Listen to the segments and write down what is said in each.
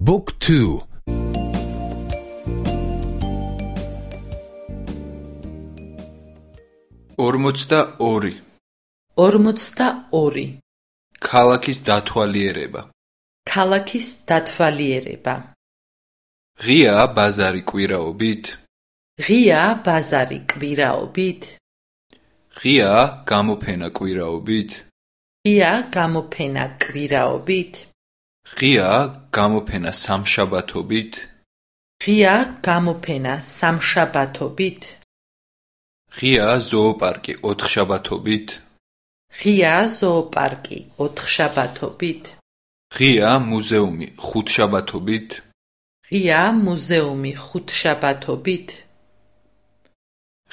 Book 2 42 42 ქალაქის დათვალიერება. ქალაქის დათვალიერება. ღია ბაზარი კვირაობით. ღია ბაზარი კვირაობით. ღია გამოფენა კვირაობით. ღია გამოფენა კვირაობით ღია გამოფენა სამშაბათობით. ღია გამოფენა სამშაბათობით. ღია ზოოპარკი ოთხშაბათობით. ღია ზოოპარკი ოთხშაბათობით. ღია მუზეუმი ხუთშაბათობით. ღია მუზეუმი ხუთშაბათობით.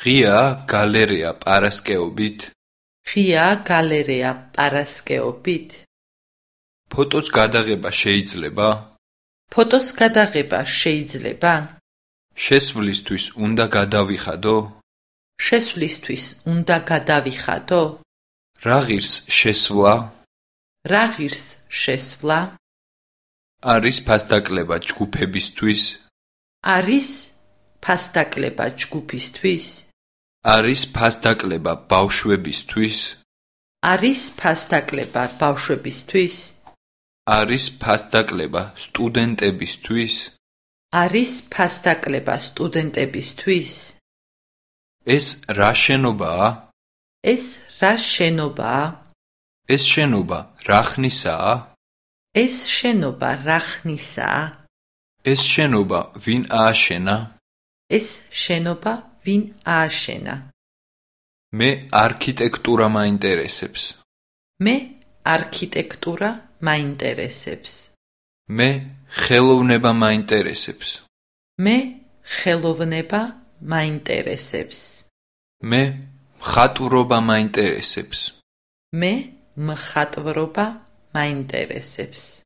ღია გალერეა პარასკეობით. ღია გალერეა პარასკეობით ფოტოს გადაღება შეიძლება? ფოტოს გადაღება შეიძლება. შესვლისთვის უნდა გადავიხადო? შესვლისთვის უნდა გადავიხადო. რა ღირს შესვლა? რა ღირს შესვლა. არის ფასდაკლება ჯგუფებისთვის? არის ფასდაკლება ჯგუფისთვის. არის ფასდაკლება ბავშვებისთვის? არის ფასდაკლება ბავშვებისთვის არის ფასდაკლება სტუდენტებისთვის. არის ფასდაკლება სტუდენტებისთვის. ეს რა შენობაა? ეს რა შენობაა? ეს შენობა რა ხნისაა ეს შენობა რა ხნისაა ეს შენობა ვინ ააშენა? ეს შენობა ვინ ააშენა? მე არქიტექტურა მაინტერესებს. მე არქიტექტურა მაინტერესებს. მე ხელოვნება მაინტერესებს. მე ხელოვნება მაინტერესებს. მე მხატვრობა მაინტერესებს. მე მხატვრობა მაინტერესებს